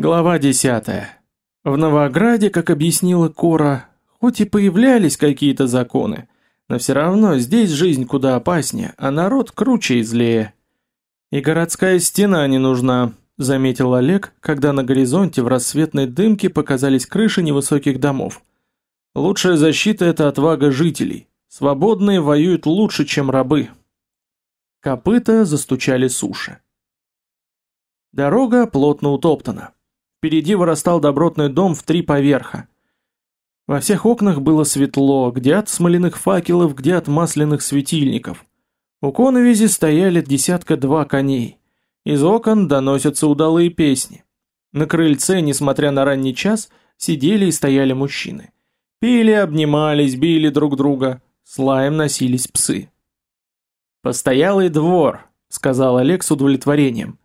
Глава 10. В Новограде, как объяснила Кора, хоть и появлялись какие-то законы, но все равно здесь жизнь куда опаснее, а народ круче и злее. И городская стена не нужна, заметил Олег, когда на горизонте в рассветной дымке показались крыши невысоких домов. Лучшая защита это отвага жителей. Свободные воюют лучше, чем рабы. Копыта застучали суши. Дорога плотно утоптана. Впереди вырастал добротный дом в три поверха. Во всех окнах было светло, где от смоляных факелов, где от масляных светильников. У коновизи стояли десятка-два коней. Из окон доносятся удалые песни. На крыльце, несмотря на ранний час, сидели и стояли мужчины. Пили, обнимались, били друг друга. С лаем носились псы. «Постоялый двор», — сказал Олег с удовлетворением.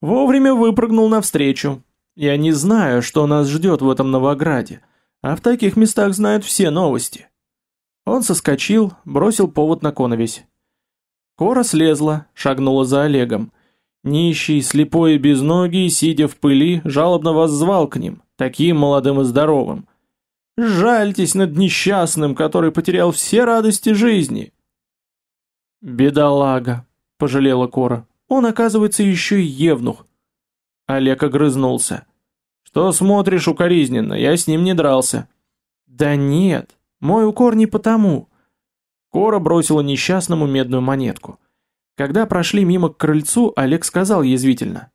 Вовремя выпрыгнул навстречу. Я не знаю, что нас ждет в этом Новограде, а в таких местах знают все новости. Он соскочил, бросил повод на коновесь. Кора слезла, шагнула за Олегом. Нищий, слепой и безногий, сидя в пыли, жалобно воззвал к ним, таким молодым и здоровым. «Жальтесь над несчастным, который потерял все радости жизни!» «Бедолага!» — пожалела Кора. «Он, оказывается, еще и евнух. Олег огрызнулся. «Что смотришь укоризненно? Я с ним не дрался». «Да нет, мой укор не потому». Кора бросила несчастному медную монетку. Когда прошли мимо к крыльцу, Олег сказал язвительно.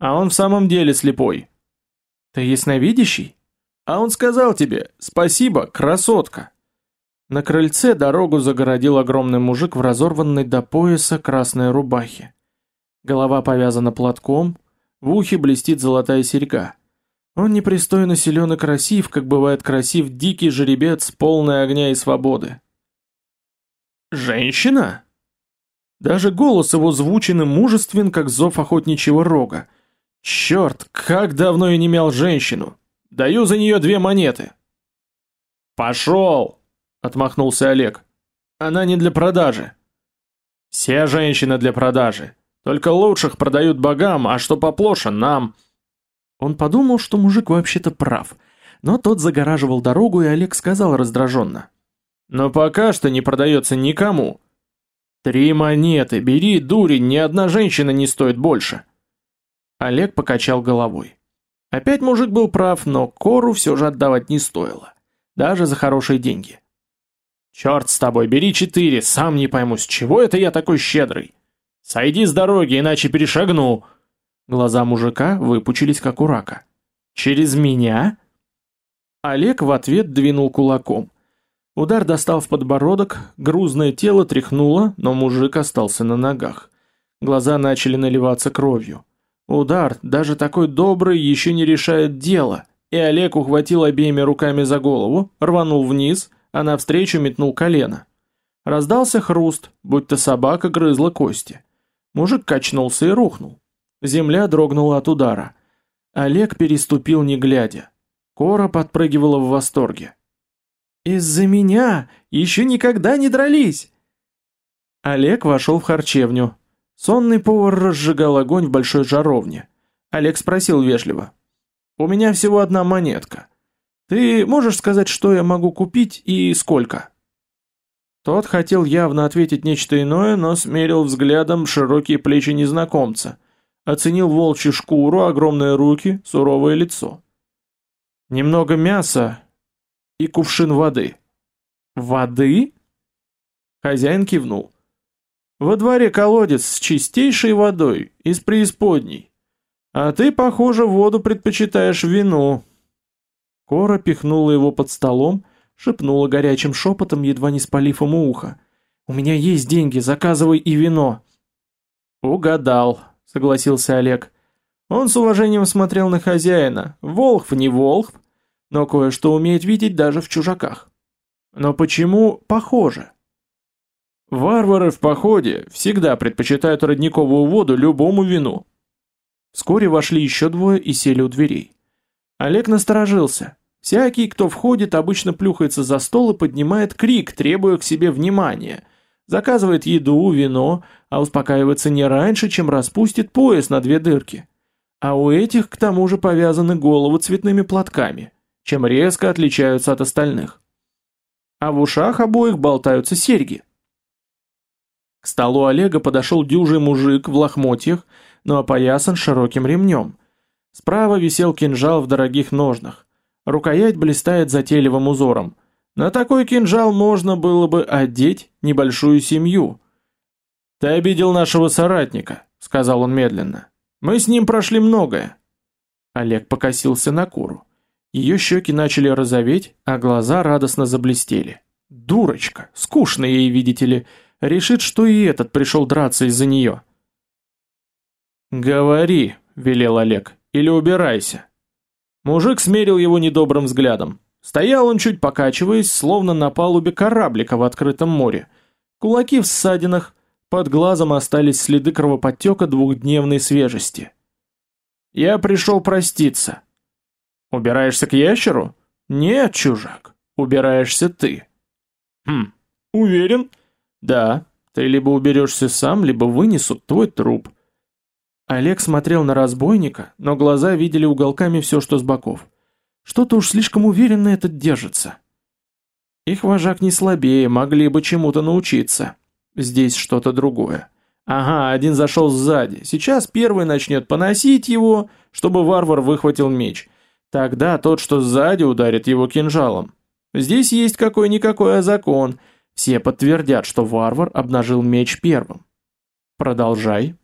«А он в самом деле слепой». «Ты ясновидящий?» «А он сказал тебе, спасибо, красотка». На крыльце дорогу загородил огромный мужик в разорванной до пояса красной рубахе. Голова повязана платком, в ухе блестит золотая серьга. Он непристойно силен и красив, как бывает красив дикий жеребец, полный огня и свободы. «Женщина?» Даже голос его звучен и мужествен, как зов охотничьего рога. «Черт, как давно я не мял женщину! Даю за нее две монеты!» «Пошел!» — отмахнулся Олег. «Она не для продажи». «Все женщины для продажи. Только лучших продают богам, а что поплоше нам. Он подумал, что мужик вообще-то прав, но тот загораживал дорогу, и Олег сказал раздраженно. Но пока что не продается никому. Три монеты, бери, дурень, ни одна женщина не стоит больше. Олег покачал головой. Опять мужик был прав, но кору все же отдавать не стоило. Даже за хорошие деньги. Черт с тобой, бери четыре, сам не пойму, с чего это я такой щедрый. Сойди с дороги, иначе перешагну. Глаза мужика выпучились как у рака. Через меня? Олег в ответ двинул кулаком. Удар достал в подбородок, грузное тело тряхнуло, но мужик остался на ногах. Глаза начали наливаться кровью. Удар, даже такой добрый, еще не решает дело, и Олег ухватил обеими руками за голову, рванул вниз, а навстречу метнул колено. Раздался хруст, будто собака грызла кости. Мужик качнулся и рухнул. Земля дрогнула от удара. Олег переступил не глядя. Кора подпрыгивала в восторге. «Из-за меня еще никогда не дрались!» Олег вошел в харчевню. Сонный повар разжигал огонь в большой жаровне. Олег спросил вежливо. «У меня всего одна монетка. Ты можешь сказать, что я могу купить и сколько?» Тот хотел явно ответить нечто иное, но смерил взглядом широкие плечи незнакомца, оценил волчью шкуру, огромные руки, суровое лицо. Немного мяса и кувшин воды. Воды? Хозяин кивнул. Во дворе колодец с чистейшей водой, из преисподней. А ты, похоже, воду предпочитаешь вину. Кора пихнула его под столом, шепнула горячим шепотом, едва не спалив ему ухо. «У меня есть деньги, заказывай и вино». «Угадал», — согласился Олег. Он с уважением смотрел на хозяина. Волхв не волхв, но кое-что умеет видеть даже в чужаках. Но почему похоже? Варвары в походе всегда предпочитают родниковую воду любому вину. Вскоре вошли еще двое и сели у дверей. Олег насторожился. Всякий, кто входит, обычно плюхается за стол и поднимает крик, требуя к себе внимания. Заказывает еду, вино, а успокаивается не раньше, чем распустит пояс на две дырки. А у этих к тому же повязаны головы цветными платками, чем резко отличаются от остальных. А в ушах обоих болтаются серьги. К столу Олега подошел дюжий мужик в лохмотьях, но опоясан широким ремнем. Справа висел кинжал в дорогих ножнах. Рукоять блистает затейливым узором. На такой кинжал можно было бы одеть небольшую семью. «Ты обидел нашего соратника», — сказал он медленно. «Мы с ним прошли многое». Олег покосился на куру. Ее щеки начали розоветь, а глаза радостно заблестели. «Дурочка! Скучно ей, видите ли!» решит, что и этот пришел драться из-за нее. «Говори», — велел Олег, — «или убирайся». Мужик смерил его недобрым взглядом. Стоял он чуть покачиваясь, словно на палубе кораблика в открытом море. Кулаки в ссадинах, под глазом остались следы кровоподтека двухдневной свежести. «Я пришел проститься». «Убираешься к ящеру?» «Нет, чужак, убираешься ты». «Хм, уверен?» Да, ты либо уберешься сам, либо вынесут твой труп. Олег смотрел на разбойника, но глаза видели уголками все, что с боков. Что-то уж слишком уверенно этот держится. Их вожак не слабее, могли бы чему-то научиться. Здесь что-то другое. Ага, один зашел сзади. Сейчас первый начнет поносить его, чтобы варвар выхватил меч. Тогда тот, что сзади, ударит его кинжалом. Здесь есть какой-никакой закон — все подтвердят, что варвар обнажил меч первым. Продолжай.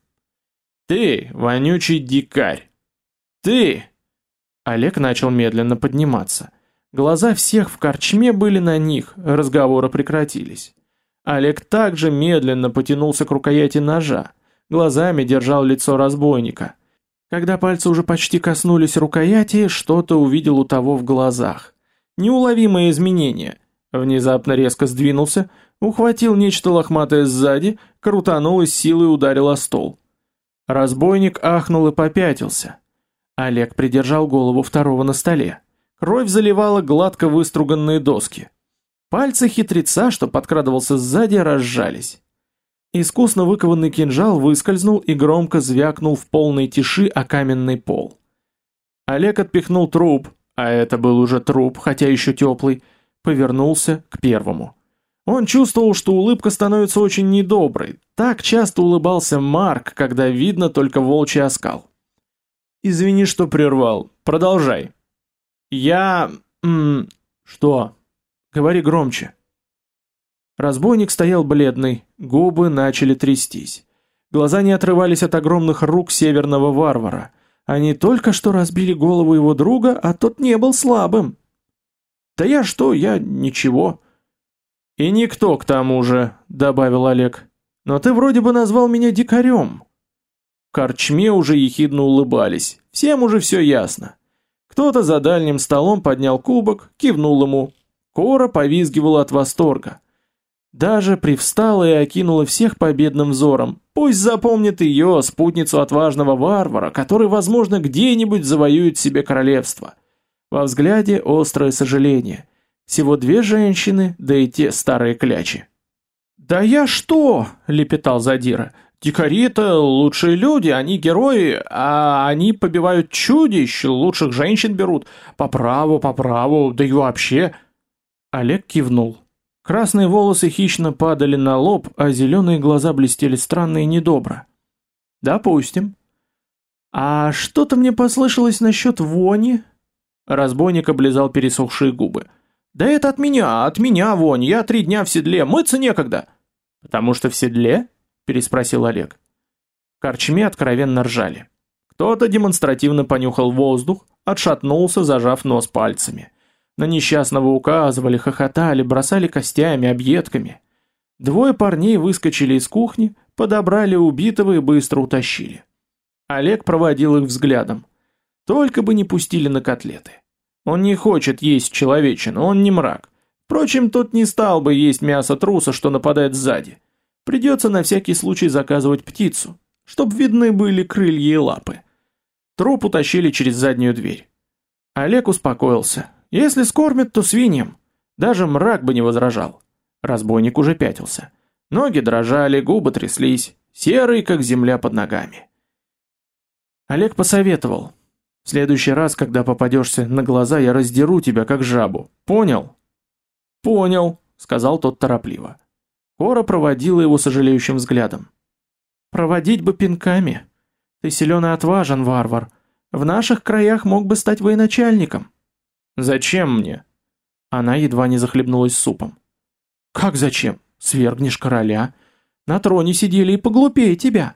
Ты, вонючий дикарь. Ты! Олег начал медленно подниматься. Глаза всех в корчме были на них, разговоры прекратились. Олег также медленно потянулся к рукояти ножа, глазами держал лицо разбойника. Когда пальцы уже почти коснулись рукояти, что-то увидел у того в глазах. Неуловимое изменение — Внезапно резко сдвинулся, ухватил нечто лохматое сзади, крутанул и силой ударил о стол. Разбойник ахнул и попятился. Олег придержал голову второго на столе. Кровь заливала гладко выструганные доски. Пальцы хитреца, что подкрадывался сзади, разжались. Искусно выкованный кинжал выскользнул и громко звякнул в полной тиши о каменный пол. Олег отпихнул труп, а это был уже труп, хотя еще теплый, повернулся к первому. Он чувствовал, что улыбка становится очень недоброй. Так часто улыбался Марк, когда видно только волчий оскал. «Извини, что прервал. Продолжай». «Я... М что? Говори громче». Разбойник стоял бледный, губы начали трястись. Глаза не отрывались от огромных рук северного варвара. Они только что разбили голову его друга, а тот не был слабым. Да я что, я ничего. И никто к тому же, добавил Олег. Но ты вроде бы назвал меня дикарем. В корчме уже ехидно улыбались. Всем уже все ясно. Кто-то за дальним столом поднял кубок, кивнул ему. Кора повизгивала от восторга. Даже привстала и окинула всех победным взором. Пусть запомнит ее, спутницу отважного варвара, который, возможно, где-нибудь завоюет себе королевство. Во взгляде острое сожаление. Всего две женщины, да и те старые клячи. «Да я что?» — лепетал Задира. «Дикари — это лучшие люди, они герои, а они побивают чудищ, лучших женщин берут. По праву, по праву, да и вообще...» Олег кивнул. Красные волосы хищно падали на лоб, а зеленые глаза блестели странно и недобро. «Допустим». «А что-то мне послышалось насчет вони?» Разбойник облизал пересохшие губы. «Да это от меня, от меня вонь, я три дня в седле, мыться некогда». «Потому что в седле?» – переспросил Олег. В откровенно ржали. Кто-то демонстративно понюхал воздух, отшатнулся, зажав нос пальцами. На несчастного указывали, хохотали, бросали костями, объедками. Двое парней выскочили из кухни, подобрали убитого и быстро утащили. Олег проводил их взглядом. Только бы не пустили на котлеты. Он не хочет есть человечину, он не мрак. Впрочем, тот не стал бы есть мясо труса, что нападает сзади. Придется на всякий случай заказывать птицу, чтоб видны были крылья и лапы. Труп утащили через заднюю дверь. Олег успокоился. Если скормят, то свиньям. Даже мрак бы не возражал. Разбойник уже пятился. Ноги дрожали, губы тряслись, серые, как земля под ногами. Олег посоветовал. Следующий раз, когда попадешься на глаза, я раздеру тебя, как жабу. Понял? Понял, сказал тот торопливо. Кора проводила его сожалеющим взглядом. Проводить бы пинками. Ты силен и отважен, варвар. В наших краях мог бы стать военачальником. Зачем мне? Она едва не захлебнулась супом. Как зачем? Свергнешь короля. На троне сидели и поглупее тебя.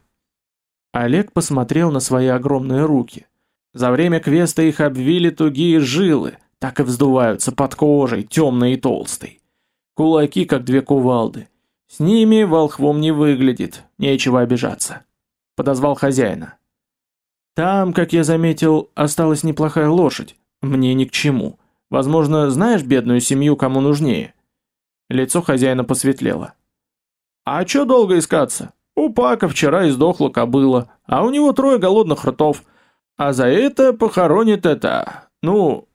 Олег посмотрел на свои огромные руки. За время квеста их обвили тугие жилы, так и вздуваются под кожей, темной и толстой. Кулаки, как две кувалды. С ними волхвом не выглядит, нечего обижаться. Подозвал хозяина. Там, как я заметил, осталась неплохая лошадь. Мне ни к чему. Возможно, знаешь бедную семью, кому нужнее. Лицо хозяина посветлело. А чё долго искаться? У Пака вчера издохла кобыла, а у него трое голодных ртов. А за это похоронит это... Ну,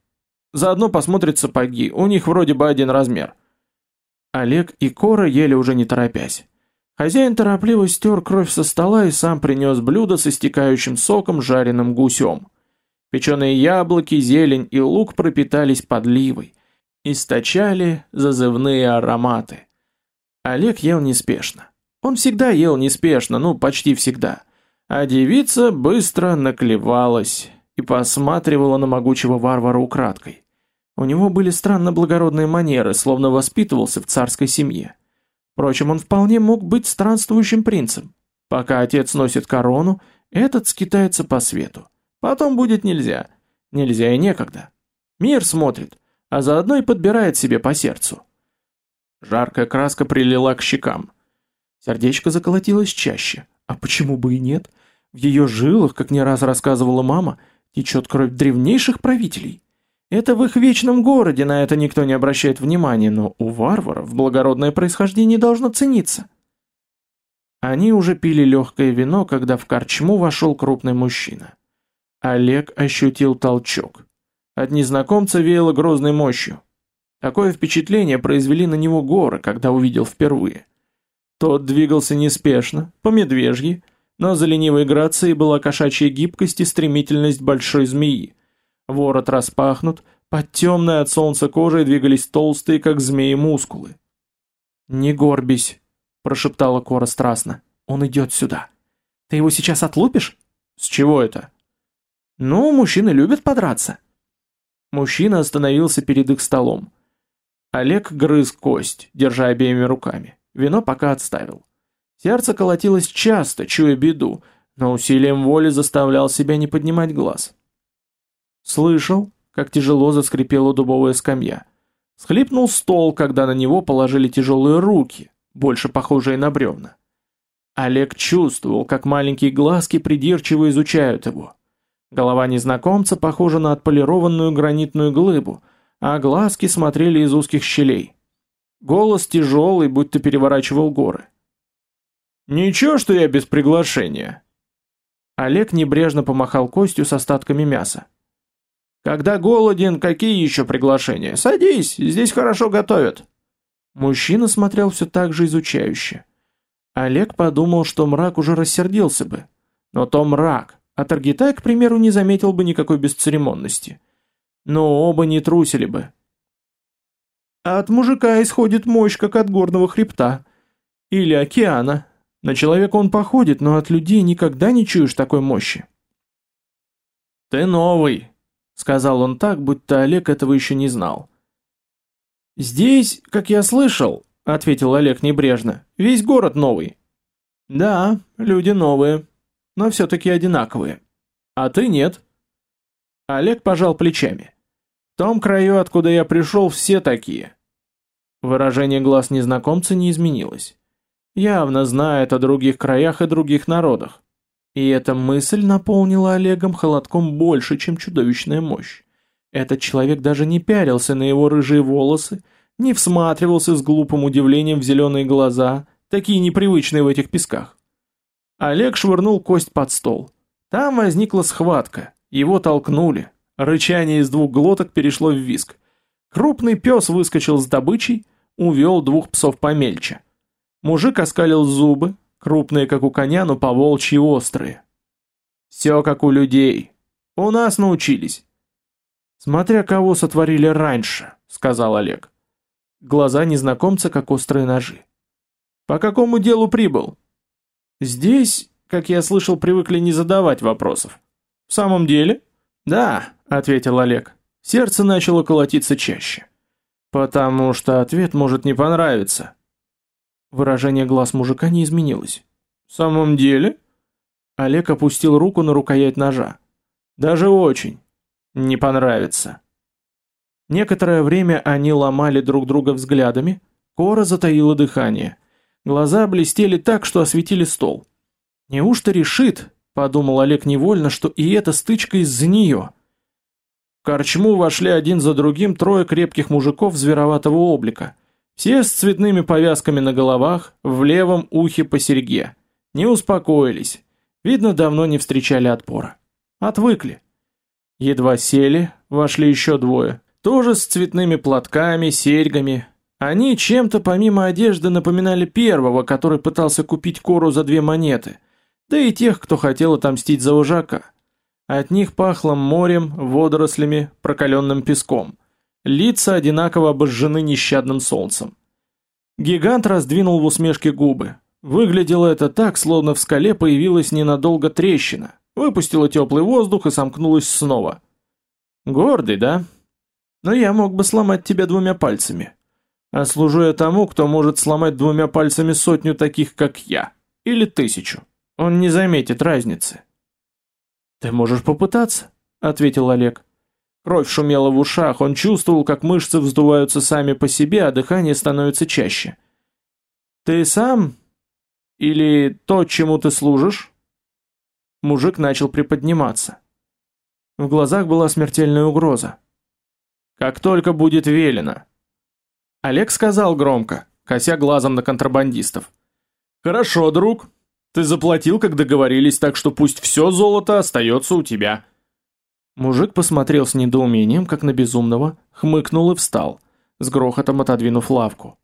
заодно посмотрит сапоги, у них вроде бы один размер. Олег и Кора ели уже не торопясь. Хозяин торопливо стер кровь со стола и сам принес блюдо с истекающим соком жареным гусем. Печеные яблоки, зелень и лук пропитались подливой, источали зазывные ароматы. Олег ел неспешно. Он всегда ел неспешно, ну, почти всегда. А девица быстро наклевалась и посматривала на могучего варвара украдкой. У него были странно благородные манеры, словно воспитывался в царской семье. Впрочем, он вполне мог быть странствующим принцем. Пока отец носит корону, этот скитается по свету. Потом будет нельзя. Нельзя и некогда. Мир смотрит, а заодно и подбирает себе по сердцу. Жаркая краска прилила к щекам. Сердечко заколотилось чаще. А почему бы и нет? В ее жилах, как не раз рассказывала мама, течет кровь древнейших правителей. Это в их вечном городе на это никто не обращает внимания, но у варваров благородное происхождение должно цениться. Они уже пили легкое вино, когда в корчму вошел крупный мужчина. Олег ощутил толчок. От незнакомца веяло грозной мощью. Такое впечатление произвели на него горы, когда увидел впервые. Тот двигался неспешно, по медвежьи, но за ленивой грацией была кошачья гибкость и стремительность большой змеи. Ворот распахнут, под темной от солнца кожей двигались толстые, как змеи, мускулы. «Не горбись», — прошептала Кора страстно. «Он идет сюда. Ты его сейчас отлупишь?» «С чего это?» «Ну, мужчины любят подраться». Мужчина остановился перед их столом. Олег грыз кость, держа обеими руками. Вино пока отставил. Сердце колотилось часто, чуя беду, но усилием воли заставлял себя не поднимать глаз. Слышал, как тяжело заскрипела дубовая скамья. Схлипнул стол, когда на него положили тяжелые руки, больше похожие на бревна. Олег чувствовал, как маленькие глазки придирчиво изучают его. Голова незнакомца похожа на отполированную гранитную глыбу, а глазки смотрели из узких щелей. Голос тяжелый, будто переворачивал горы. «Ничего, что я без приглашения». Олег небрежно помахал костью с остатками мяса. «Когда голоден, какие еще приглашения? Садись, здесь хорошо готовят». Мужчина смотрел все так же изучающе. Олег подумал, что мрак уже рассердился бы. Но то мрак, а Таргитай, к примеру, не заметил бы никакой бесцеремонности. Но оба не трусили бы. А от мужика исходит мощь, как от горного хребта. Или океана, на человека он походит, но от людей никогда не чуешь такой мощи. «Ты новый», — сказал он так, будто Олег этого еще не знал. «Здесь, как я слышал», — ответил Олег небрежно, — «весь город новый». «Да, люди новые, но все-таки одинаковые. А ты нет». Олег пожал плечами. «В том краю, откуда я пришел, все такие». Выражение глаз незнакомца не изменилось явно знает о других краях и других народах. И эта мысль наполнила Олегом холодком больше, чем чудовищная мощь. Этот человек даже не пялился на его рыжие волосы, не всматривался с глупым удивлением в зеленые глаза, такие непривычные в этих песках. Олег швырнул кость под стол. Там возникла схватка, его толкнули. Рычание из двух глоток перешло в виск. Крупный пес выскочил с добычей, увел двух псов помельче. Мужик оскалил зубы, крупные, как у коня, но поволчьи острые. Все как у людей. У нас научились. Смотря кого сотворили раньше, сказал Олег. Глаза незнакомца как острые ножи. По какому делу прибыл? Здесь, как я слышал, привыкли не задавать вопросов. В самом деле? Да, ответил Олег. Сердце начало колотиться чаще. Потому что ответ может не понравиться. Выражение глаз мужика не изменилось. В самом деле? Олег опустил руку на рукоять ножа. Даже очень. Не понравится. Некоторое время они ломали друг друга взглядами, Кора затаила дыхание. Глаза блестели так, что осветили стол. Неужто решит, подумал Олег невольно, что и эта стычка из-за нее. В корчму вошли один за другим трое крепких мужиков звероватого облика. Все с цветными повязками на головах, в левом ухе по серьге. Не успокоились. Видно, давно не встречали отпора. Отвыкли. Едва сели, вошли еще двое. Тоже с цветными платками, серьгами. Они чем-то помимо одежды напоминали первого, который пытался купить кору за две монеты. Да и тех, кто хотел отомстить за ужака. От них пахло морем, водорослями, прокаленным песком. Лица одинаково обожжены нещадным солнцем. Гигант раздвинул в усмешке губы. Выглядело это так, словно в скале появилась ненадолго трещина, выпустила теплый воздух и сомкнулась снова. Гордый, да? Но я мог бы сломать тебя двумя пальцами. А служу я тому, кто может сломать двумя пальцами сотню таких, как я. Или тысячу. Он не заметит разницы. «Ты можешь попытаться», — ответил Олег. Кровь шумела в ушах, он чувствовал, как мышцы вздуваются сами по себе, а дыхание становится чаще. «Ты сам? Или то, чему ты служишь?» Мужик начал приподниматься. В глазах была смертельная угроза. «Как только будет велено!» Олег сказал громко, кося глазом на контрабандистов. «Хорошо, друг, ты заплатил, как договорились, так что пусть все золото остается у тебя». Мужик посмотрел с недоумением, как на безумного, хмыкнул и встал, с грохотом отодвинув лавку.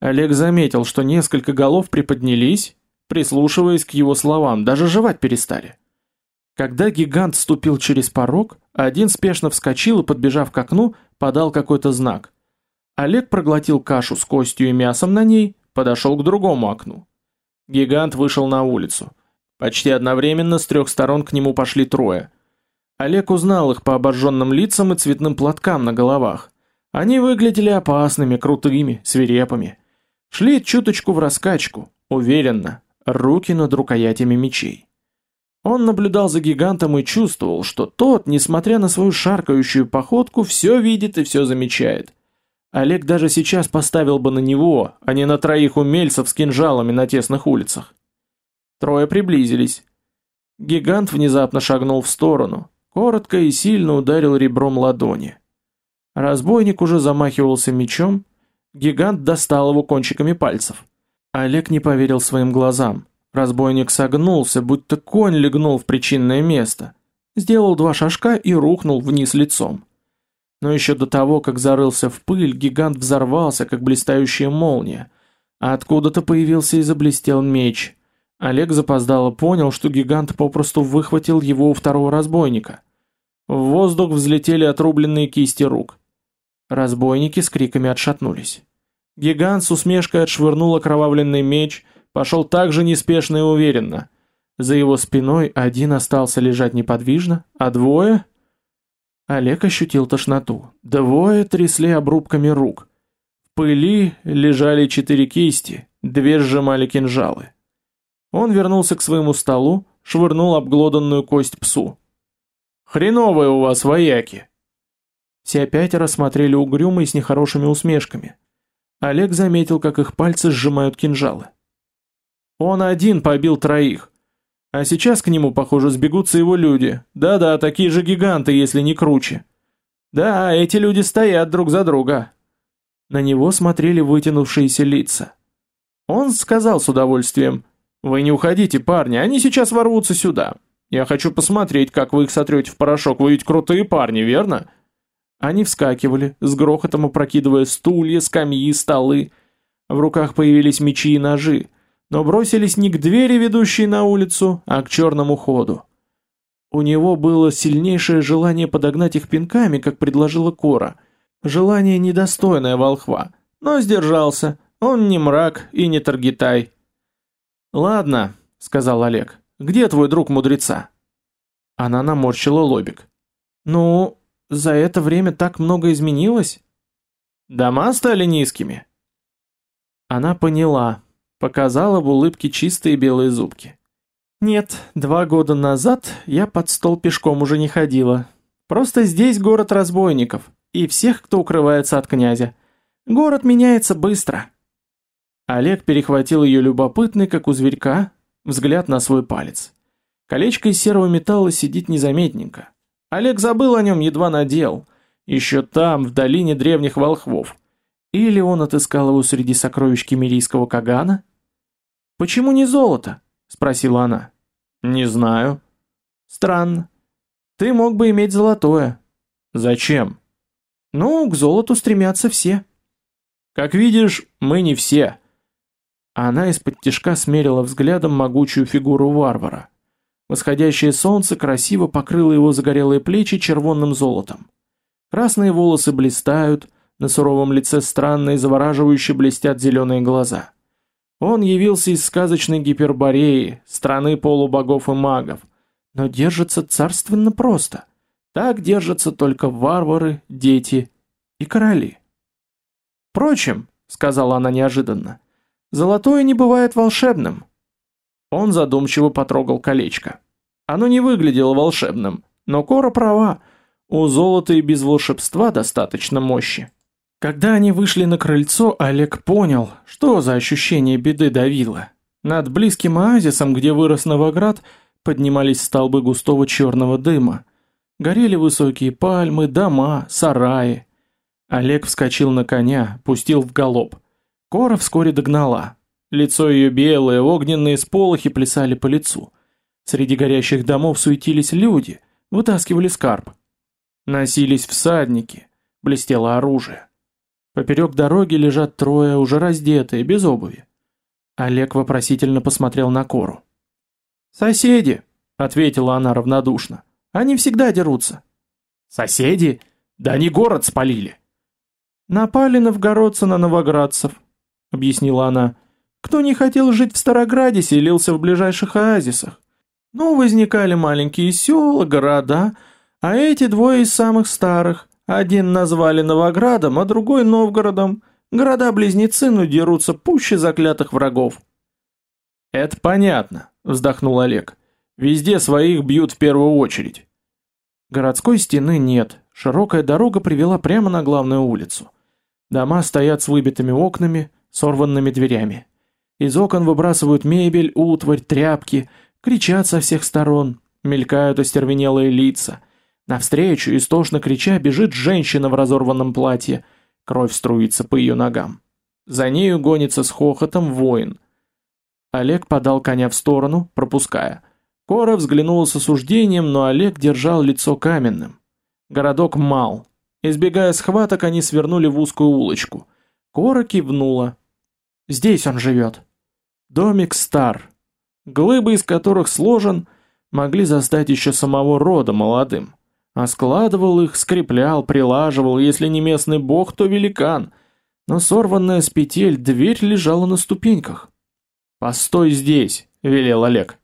Олег заметил, что несколько голов приподнялись, прислушиваясь к его словам, даже жевать перестали. Когда гигант ступил через порог, один спешно вскочил и, подбежав к окну, подал какой-то знак. Олег проглотил кашу с костью и мясом на ней, подошел к другому окну. Гигант вышел на улицу. Почти одновременно с трех сторон к нему пошли трое. Олег узнал их по обожженным лицам и цветным платкам на головах. Они выглядели опасными, крутыми, свирепыми. Шли чуточку в раскачку, уверенно, руки над рукоятями мечей. Он наблюдал за гигантом и чувствовал, что тот, несмотря на свою шаркающую походку, все видит и все замечает. Олег даже сейчас поставил бы на него, а не на троих умельцев с кинжалами на тесных улицах. Трое приблизились. Гигант внезапно шагнул в сторону, коротко и сильно ударил ребром ладони. Разбойник уже замахивался мечом, гигант достал его кончиками пальцев. Олег не поверил своим глазам. Разбойник согнулся, будто конь легнул в причинное место. Сделал два шажка и рухнул вниз лицом. Но еще до того, как зарылся в пыль, гигант взорвался, как блистающая молния. А откуда-то появился и заблестел меч. Олег запоздало понял, что гигант попросту выхватил его у второго разбойника. В воздух взлетели отрубленные кисти рук. Разбойники с криками отшатнулись. Гигант с усмешкой отшвырнул окровавленный меч, пошел так же неспешно и уверенно. За его спиной один остался лежать неподвижно, а двое Олег ощутил тошноту. Двое трясли обрубками рук. В пыли лежали четыре кисти, две сжимали кинжалы. Он вернулся к своему столу, швырнул обглоданную кость псу. «Хреновые у вас вояки!» Все пятеро смотрели угрюмо и с нехорошими усмешками. Олег заметил, как их пальцы сжимают кинжалы. Он один побил троих. А сейчас к нему, похоже, сбегутся его люди. Да-да, такие же гиганты, если не круче. Да, эти люди стоят друг за друга. На него смотрели вытянувшиеся лица. Он сказал с удовольствием, «Вы не уходите, парни, они сейчас ворвутся сюда. Я хочу посмотреть, как вы их сотрете в порошок, вы ведь крутые парни, верно?» Они вскакивали, с грохотом опрокидывая стулья, скамьи, столы. В руках появились мечи и ножи но бросились не к двери, ведущей на улицу, а к черному ходу. У него было сильнейшее желание подогнать их пинками, как предложила Кора. Желание недостойное волхва, но сдержался. Он не мрак и не таргетай. «Ладно», — сказал Олег, — «где твой друг мудреца?» Она наморщила лобик. «Ну, за это время так много изменилось?» «Дома стали низкими?» Она поняла, показала в улыбке чистые белые зубки. «Нет, два года назад я под стол пешком уже не ходила. Просто здесь город разбойников и всех, кто укрывается от князя. Город меняется быстро». Олег перехватил ее любопытный, как у зверька, взгляд на свой палец. Колечко из серого металла сидит незаметненько. Олег забыл о нем, едва надел. Еще там, в долине древних волхвов. Или он отыскал его среди сокровищ кемерийского Кагана? «Почему не золото?» — спросила она. «Не знаю». «Странно. Ты мог бы иметь золотое». «Зачем?» «Ну, к золоту стремятся все». «Как видишь, мы не все». Она из-под тишка смерила взглядом могучую фигуру варвара. Восходящее солнце красиво покрыло его загорелые плечи червонным золотом. Красные волосы блистают, на суровом лице странно и завораживающе блестят зеленые глаза. Он явился из сказочной Гипербореи, страны полубогов и магов, но держится царственно просто. Так держатся только варвары, дети и короли. «Впрочем», — сказала она неожиданно, — «золотое не бывает волшебным». Он задумчиво потрогал колечко. Оно не выглядело волшебным, но Кора права, у золота и без волшебства достаточно мощи. Когда они вышли на крыльцо, Олег понял, что за ощущение беды давило. Над близким оазисом, где вырос Новоград, поднимались столбы густого черного дыма. Горели высокие пальмы, дома, сараи. Олег вскочил на коня, пустил в галоп. Кора вскоре догнала. Лицо ее белое, огненные сполохи плясали по лицу. Среди горящих домов суетились люди, вытаскивали скарб. Носились всадники, блестело оружие. Поперек дороги лежат трое, уже раздетые, без обуви. Олег вопросительно посмотрел на Кору. «Соседи», — ответила она равнодушно. «Они всегда дерутся». «Соседи? Да они город спалили». «Напали новгородцы на новоградцев», — объяснила она. «Кто не хотел жить в Старограде, селился в ближайших оазисах. Ну, возникали маленькие села, города, а эти двое из самых старых, один назвали Новоградом, а другой Новгородом. Города-близнецы, но дерутся пуще заклятых врагов. Это понятно, вздохнул Олег. Везде своих бьют в первую очередь. Городской стены нет. Широкая дорога привела прямо на главную улицу. Дома стоят с выбитыми окнами, сорванными дверями. Из окон выбрасывают мебель, утварь, тряпки, кричат со всех сторон, мелькают остервенелые лица — Навстречу, истошно крича, бежит женщина в разорванном платье. Кровь струится по ее ногам. За нею гонится с хохотом воин. Олег подал коня в сторону, пропуская. Кора взглянула с осуждением, но Олег держал лицо каменным. Городок мал. Избегая схваток, они свернули в узкую улочку. Кора кивнула. Здесь он живет. Домик стар. Глыбы, из которых сложен, могли застать еще самого рода молодым. А складывал их, скреплял, прилаживал, если не местный бог, то великан. Но сорванная с петель дверь лежала на ступеньках. «Постой здесь», — велел Олег.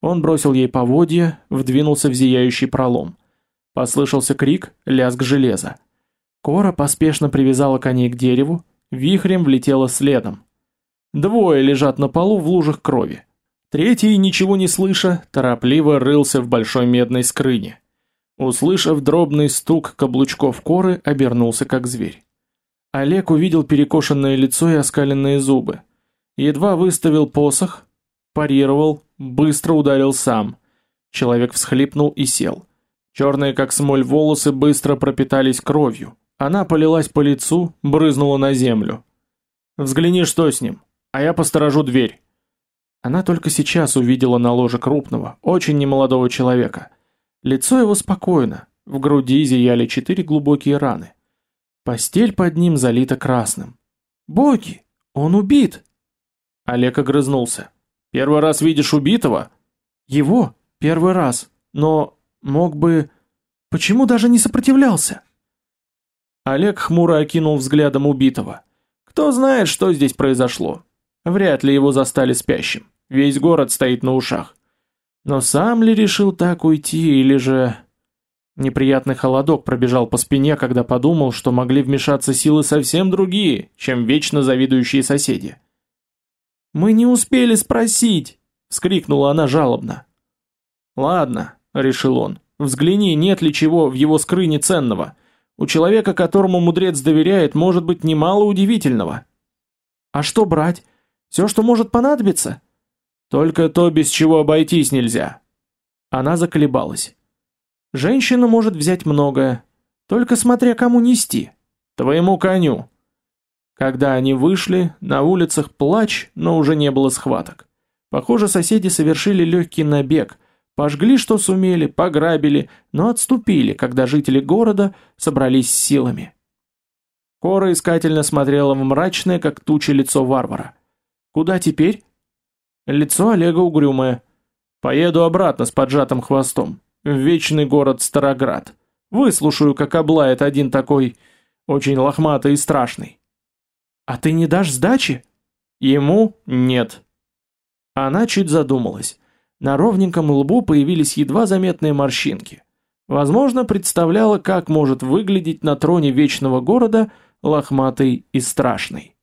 Он бросил ей поводья, вдвинулся в зияющий пролом. Послышался крик, лязг железа. Кора поспешно привязала коней к дереву, вихрем влетела следом. Двое лежат на полу в лужах крови. Третий, ничего не слыша, торопливо рылся в большой медной скрыне. Услышав дробный стук каблучков коры, обернулся как зверь. Олег увидел перекошенное лицо и оскаленные зубы. Едва выставил посох, парировал, быстро ударил сам. Человек всхлипнул и сел. Черные как смоль волосы быстро пропитались кровью. Она полилась по лицу, брызнула на землю. «Взгляни, что с ним, а я посторожу дверь». Она только сейчас увидела на ложе крупного, очень немолодого человека – Лицо его спокойно, в груди зияли четыре глубокие раны. Постель под ним залита красным. «Боги! Он убит!» Олег огрызнулся. «Первый раз видишь убитого?» «Его? Первый раз. Но Мог бы... Почему даже не сопротивлялся? Олег хмуро окинул взглядом убитого. Кто знает, что здесь произошло. Вряд ли его застали спящим. Весь город стоит на ушах. Но сам ли решил так уйти, или же... Неприятный холодок пробежал по спине, когда подумал, что могли вмешаться силы совсем другие, чем вечно завидующие соседи. «Мы не успели спросить!» — вскрикнула она жалобно. «Ладно», — решил он, — «взгляни, нет ли чего в его скрыне ценного. У человека, которому мудрец доверяет, может быть немало удивительного». «А что брать? Все, что может понадобиться?» Только то, без чего обойтись нельзя. Она заколебалась. Женщина может взять многое, только смотря кому нести. Твоему коню. Когда они вышли, на улицах плач, но уже не было схваток. Похоже, соседи совершили легкий набег, пожгли, что сумели, пограбили, но отступили, когда жители города собрались с силами. Кора искательно смотрела в мрачное, как туча, лицо варвара. «Куда теперь?» Лицо Олега угрюмое. Поеду обратно с поджатым хвостом. В вечный город Староград. Выслушаю, как облает один такой, очень лохматый и страшный. А ты не дашь сдачи? Ему нет. Она чуть задумалась. На ровненьком лбу появились едва заметные морщинки. Возможно, представляла, как может выглядеть на троне вечного города лохматый и страшный.